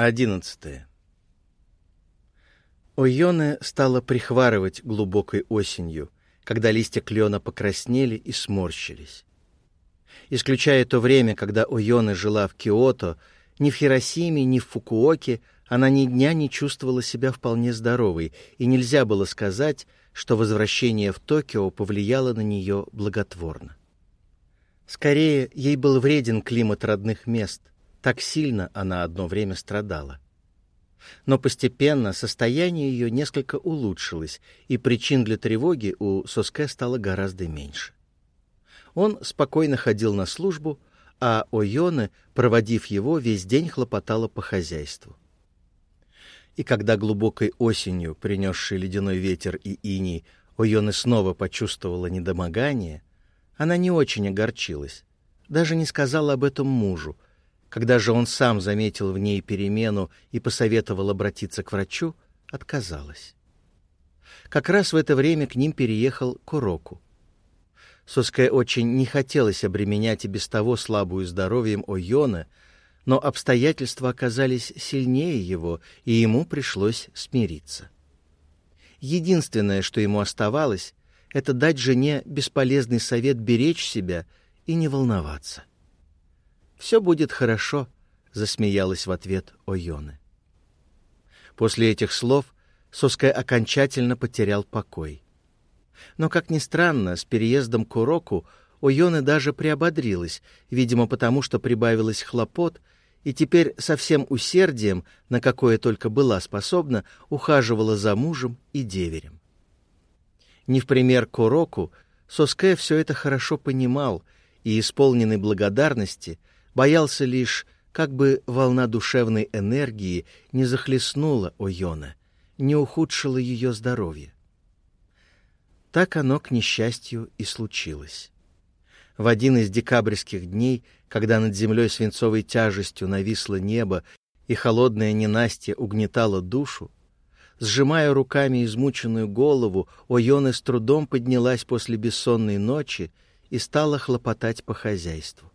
Одиннадцатое. Ойоне стала прихварывать глубокой осенью, когда листья клена покраснели и сморщились. Исключая то время, когда Ойоне жила в Киото, ни в Хиросиме, ни в Фукуоке она ни дня не чувствовала себя вполне здоровой, и нельзя было сказать, что возвращение в Токио повлияло на нее благотворно. Скорее, ей был вреден климат родных мест — так сильно она одно время страдала. Но постепенно состояние ее несколько улучшилось, и причин для тревоги у Соске стало гораздо меньше. Он спокойно ходил на службу, а Ойоне, проводив его, весь день хлопотала по хозяйству. И когда глубокой осенью, принесший ледяной ветер и иней, Ойоне снова почувствовала недомогание, она не очень огорчилась, даже не сказала об этом мужу, когда же он сам заметил в ней перемену и посоветовал обратиться к врачу, отказалась. Как раз в это время к ним переехал Куроку. Соске очень не хотелось обременять и без того слабую здоровьем Ойона, но обстоятельства оказались сильнее его, и ему пришлось смириться. Единственное, что ему оставалось, это дать жене бесполезный совет беречь себя и не волноваться. «Все будет хорошо», — засмеялась в ответ Ойоне. После этих слов Соская окончательно потерял покой. Но, как ни странно, с переездом к уроку Ойоне даже приободрилась, видимо, потому что прибавилось хлопот, и теперь со всем усердием, на какое только была способна, ухаживала за мужем и деверем. Не в пример к уроку, Соске все это хорошо понимал и, исполненный благодарности, боялся лишь, как бы волна душевной энергии не захлестнула Ойона, не ухудшила ее здоровье. Так оно, к несчастью, и случилось. В один из декабрьских дней, когда над землей свинцовой тяжестью нависло небо и холодное ненастье угнетало душу, сжимая руками измученную голову, Ойона с трудом поднялась после бессонной ночи и стала хлопотать по хозяйству.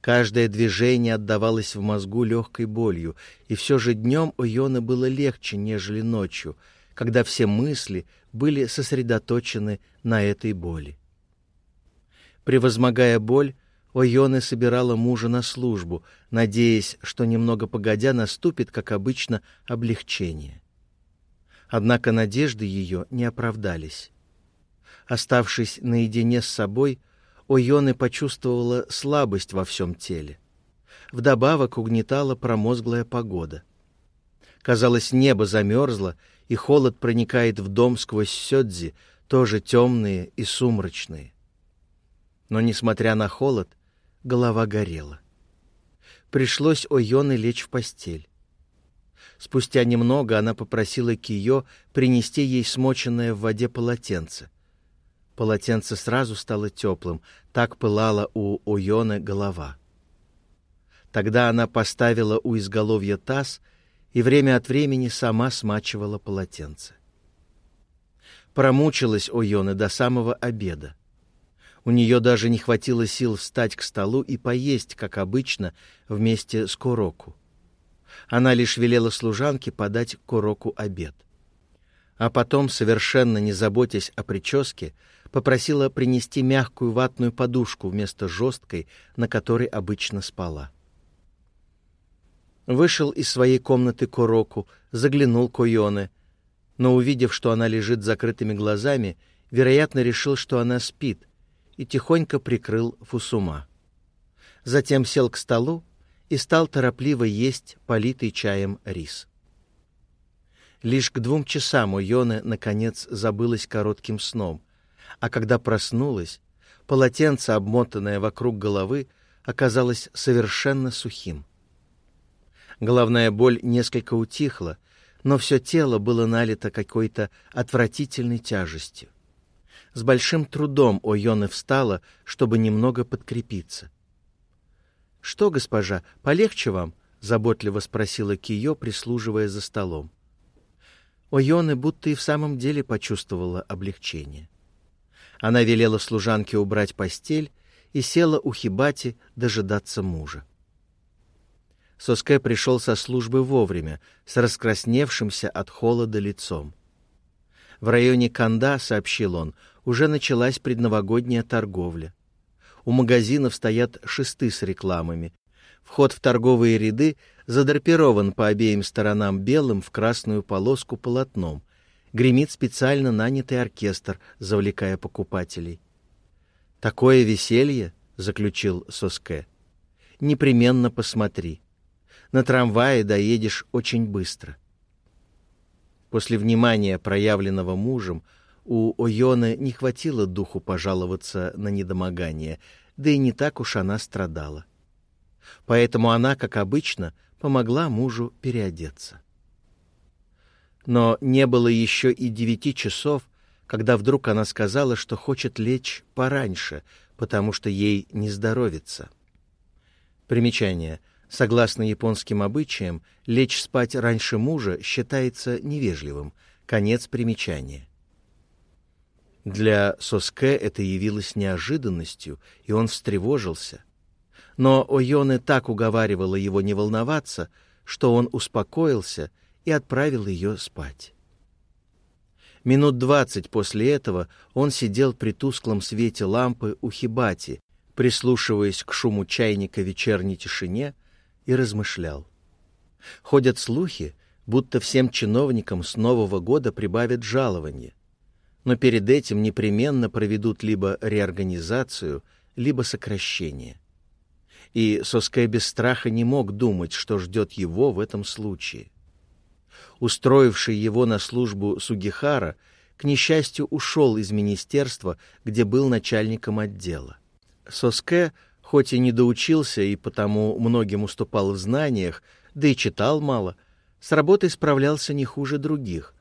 Каждое движение отдавалось в мозгу легкой болью, и все же днем у Йоны было легче, нежели ночью, когда все мысли были сосредоточены на этой боли. Превозмогая боль, Ойоне собирала мужа на службу, надеясь, что немного погодя наступит, как обычно, облегчение. Однако надежды ее не оправдались. Оставшись наедине с собой, Ойоне почувствовала слабость во всем теле. Вдобавок угнетала промозглая погода. Казалось, небо замерзло, и холод проникает в дом сквозь сёдзи, тоже темные и сумрачные. Но, несмотря на холод, голова горела. Пришлось Ойоне лечь в постель. Спустя немного она попросила Кио принести ей смоченное в воде полотенце. Полотенце сразу стало теплым, так пылала у Ойоны голова. Тогда она поставила у изголовья таз и время от времени сама смачивала полотенце. Промучилась Ойона до самого обеда. У нее даже не хватило сил встать к столу и поесть, как обычно, вместе с Куроку. Она лишь велела служанке подать Куроку обед. А потом, совершенно не заботясь о прическе, попросила принести мягкую ватную подушку вместо жесткой, на которой обычно спала. Вышел из своей комнаты Куроку, заглянул к Ойоне, но, увидев, что она лежит с закрытыми глазами, вероятно, решил, что она спит, и тихонько прикрыл Фусума. Затем сел к столу и стал торопливо есть политый чаем рис. Лишь к двум часам Ойоне, наконец, забылась коротким сном — а когда проснулась, полотенце, обмотанное вокруг головы, оказалось совершенно сухим. Головная боль несколько утихла, но все тело было налито какой-то отвратительной тяжестью. С большим трудом Ойоне встала, чтобы немного подкрепиться. — Что, госпожа, полегче вам? — заботливо спросила Кио, прислуживая за столом. Ойоне будто и в самом деле почувствовала облегчение. Она велела служанке убрать постель и села у Хибати дожидаться мужа. Соске пришел со службы вовремя, с раскрасневшимся от холода лицом. В районе Канда, сообщил он, уже началась предновогодняя торговля. У магазинов стоят шесты с рекламами. Вход в торговые ряды задрапирован по обеим сторонам белым в красную полоску полотном. Гремит специально нанятый оркестр, завлекая покупателей. «Такое веселье», — заключил Соске, — «непременно посмотри. На трамвае доедешь очень быстро». После внимания, проявленного мужем, у Ойоны не хватило духу пожаловаться на недомогание, да и не так уж она страдала. Поэтому она, как обычно, помогла мужу переодеться. Но не было еще и девяти часов, когда вдруг она сказала, что хочет лечь пораньше, потому что ей не здоровится. Примечание. Согласно японским обычаям, лечь спать раньше мужа считается невежливым. Конец примечания. Для Соске это явилось неожиданностью, и он встревожился. Но Ойоне так уговаривала его не волноваться, что он успокоился и отправил ее спать. Минут двадцать после этого он сидел при тусклом свете лампы у Хибати, прислушиваясь к шуму чайника в вечерней тишине, и размышлял. Ходят слухи, будто всем чиновникам с Нового года прибавят жалование, но перед этим непременно проведут либо реорганизацию, либо сокращение. И Соске без страха не мог думать, что ждет его в этом случае устроивший его на службу Сугихара, к несчастью, ушел из министерства, где был начальником отдела. Соске, хоть и не доучился и потому многим уступал в знаниях, да и читал мало, с работой справлялся не хуже других.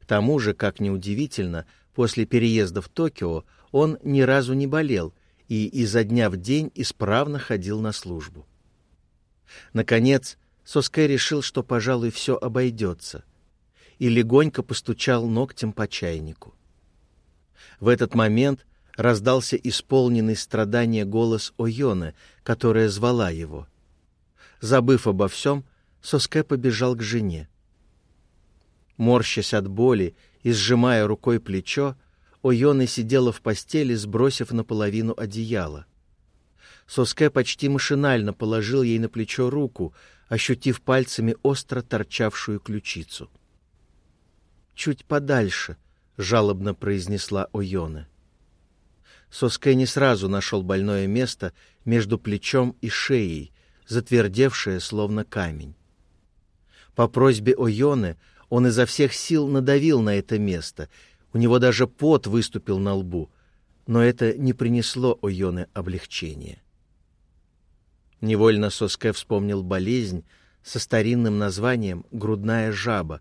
К тому же, как ни удивительно, после переезда в Токио он ни разу не болел и изо дня в день исправно ходил на службу. Наконец, Соске решил, что, пожалуй, все обойдется, и легонько постучал ногтем по чайнику. В этот момент раздался исполненный страдания голос Ойоны, которая звала его. Забыв обо всем, Соске побежал к жене. Морщась от боли и сжимая рукой плечо, Ойона сидела в постели, сбросив наполовину одеяло. Соске почти машинально положил ей на плечо руку, ощутив пальцами остро торчавшую ключицу. «Чуть подальше», — жалобно произнесла Ойоне. Соске не сразу нашел больное место между плечом и шеей, затвердевшее, словно камень. По просьбе Ойоны он изо всех сил надавил на это место, у него даже пот выступил на лбу, но это не принесло Ойоне облегчения. Невольно Соске вспомнил болезнь со старинным названием «грудная жаба»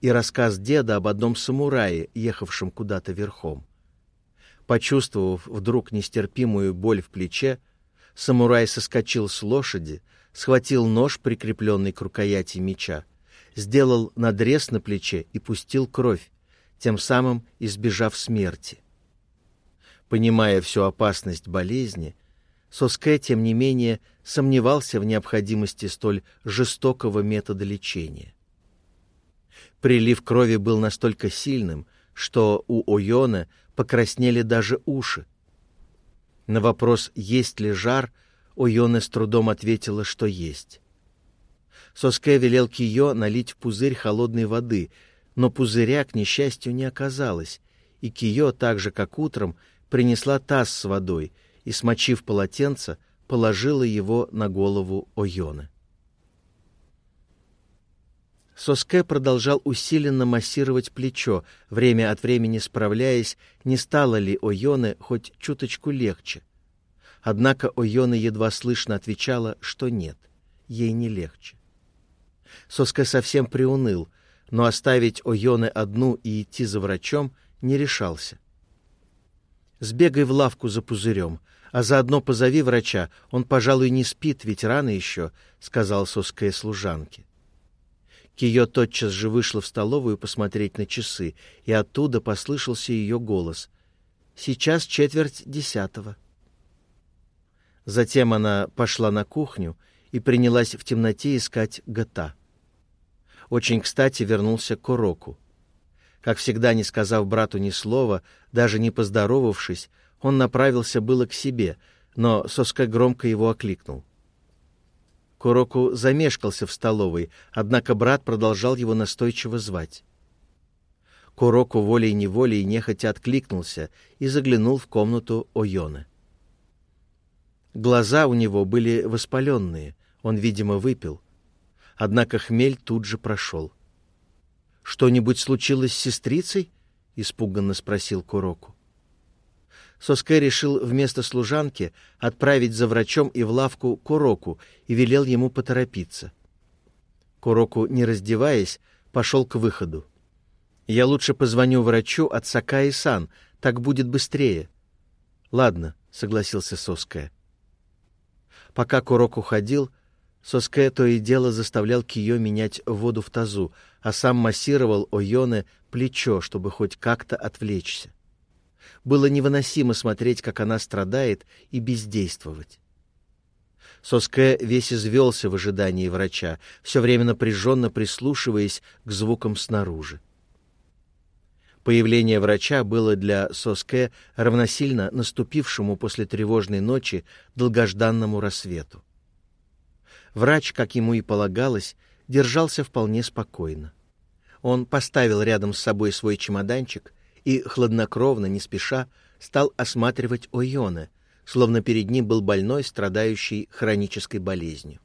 и рассказ деда об одном самурае, ехавшем куда-то верхом. Почувствовав вдруг нестерпимую боль в плече, самурай соскочил с лошади, схватил нож, прикрепленный к рукояти меча, сделал надрез на плече и пустил кровь, тем самым избежав смерти. Понимая всю опасность болезни, Соске, тем не менее, сомневался в необходимости столь жестокого метода лечения. Прилив крови был настолько сильным, что у Ойона покраснели даже уши. На вопрос, есть ли жар, Ойона с трудом ответила, что есть. Соске велел Кио налить в пузырь холодной воды, но пузыря, к несчастью, не оказалось, и Кио, так же, как утром, принесла таз с водой — и, смочив полотенце, положила его на голову Ойоны. Соске продолжал усиленно массировать плечо, время от времени справляясь, не стало ли Ойоне хоть чуточку легче. Однако Ойона едва слышно отвечала, что нет, ей не легче. Соске совсем приуныл, но оставить Ойоне одну и идти за врачом не решался. «Сбегай в лавку за пузырем», а заодно позови врача, он, пожалуй, не спит, ведь рано еще», — сказал Соская служанке. Кио тотчас же вышла в столовую посмотреть на часы, и оттуда послышался ее голос. «Сейчас четверть десятого». Затем она пошла на кухню и принялась в темноте искать Гата. Очень кстати вернулся Куроку. Как всегда, не сказав брату ни слова, даже не поздоровавшись, он направился было к себе, но Соска громко его окликнул. Куроку замешкался в столовой, однако брат продолжал его настойчиво звать. Куроку волей-неволей нехотя откликнулся и заглянул в комнату Ойоны. Глаза у него были воспаленные, он, видимо, выпил. Однако хмель тут же прошел. «Что-нибудь случилось с сестрицей?» — испуганно спросил Куроку. Соске решил вместо служанки отправить за врачом и в лавку Куроку и велел ему поторопиться. Куроку, не раздеваясь, пошел к выходу. «Я лучше позвоню врачу от Сакаи-сан, так будет быстрее». «Ладно», — согласился Соске. Пока Курок уходил, Соске то и дело заставлял Кио менять воду в тазу, а сам массировал Ойоне плечо, чтобы хоть как-то отвлечься. Было невыносимо смотреть, как она страдает, и бездействовать. Соске весь извелся в ожидании врача, все время напряженно прислушиваясь к звукам снаружи. Появление врача было для Соске равносильно наступившему после тревожной ночи долгожданному рассвету. Врач, как ему и полагалось, держался вполне спокойно. Он поставил рядом с собой свой чемоданчик и, хладнокровно, не спеша, стал осматривать Ойоне, словно перед ним был больной, страдающий хронической болезнью.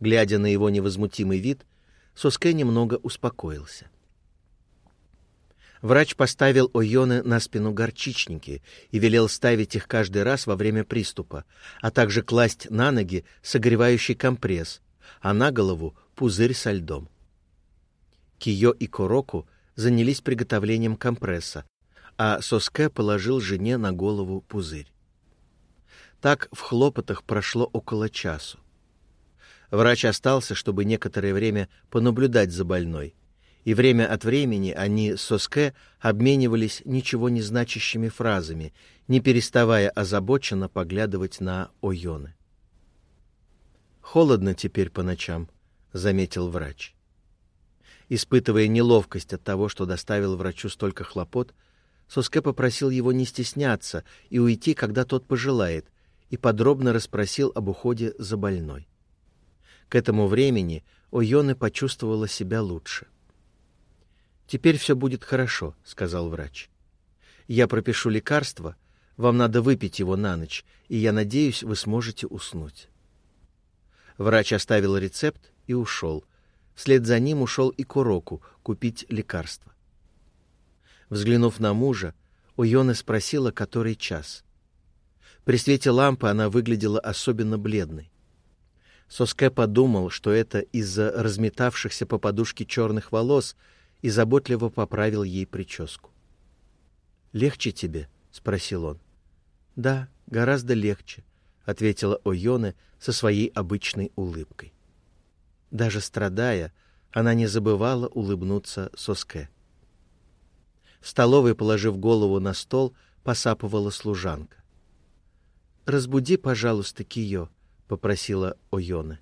Глядя на его невозмутимый вид, Соске немного успокоился — Врач поставил Ойоне на спину горчичники и велел ставить их каждый раз во время приступа, а также класть на ноги согревающий компресс, а на голову пузырь со льдом. Кио и Короку занялись приготовлением компресса, а Соске положил жене на голову пузырь. Так в хлопотах прошло около часу. Врач остался, чтобы некоторое время понаблюдать за больной, и время от времени они с Соске обменивались ничего не значащими фразами, не переставая озабоченно поглядывать на Ойоны. «Холодно теперь по ночам», — заметил врач. Испытывая неловкость от того, что доставил врачу столько хлопот, Соске попросил его не стесняться и уйти, когда тот пожелает, и подробно расспросил об уходе за больной. К этому времени Ойоны почувствовала себя лучше. — «Теперь все будет хорошо», — сказал врач. «Я пропишу лекарство, вам надо выпить его на ночь, и я надеюсь, вы сможете уснуть». Врач оставил рецепт и ушел. Вслед за ним ушел и Куроку купить лекарство. Взглянув на мужа, Уйона спросила, который час. При свете лампы она выглядела особенно бледной. Соске подумал, что это из-за разметавшихся по подушке черных волос — и заботливо поправил ей прическу. «Легче тебе?» — спросил он. «Да, гораздо легче», — ответила Ойоне со своей обычной улыбкой. Даже страдая, она не забывала улыбнуться Соске. В столовой, положив голову на стол, посапывала служанка. «Разбуди, пожалуйста, Кио», — попросила Ойоне.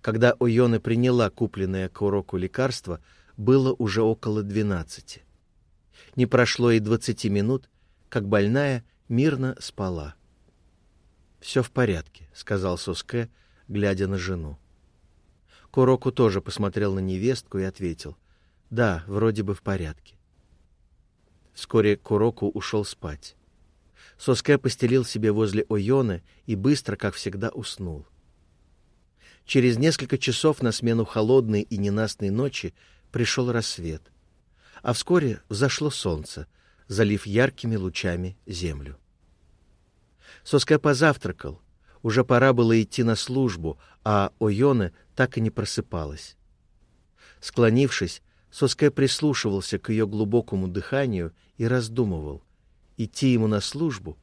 Когда Ойоне приняла купленное к уроку лекарство, было уже около двенадцати. Не прошло и двадцати минут, как больная мирно спала. «Все в порядке», — сказал Соске, глядя на жену. Куроку тоже посмотрел на невестку и ответил, «Да, вроде бы в порядке». Вскоре Куроку ушел спать. Соске постелил себе возле Ойоны и быстро, как всегда, уснул. Через несколько часов на смену холодной и ненастной ночи пришел рассвет, а вскоре взошло солнце, залив яркими лучами землю. Соска позавтракал, уже пора было идти на службу, а Ойоне так и не просыпалась. Склонившись, Соске прислушивался к ее глубокому дыханию и раздумывал, идти ему на службу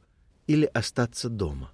или остаться дома.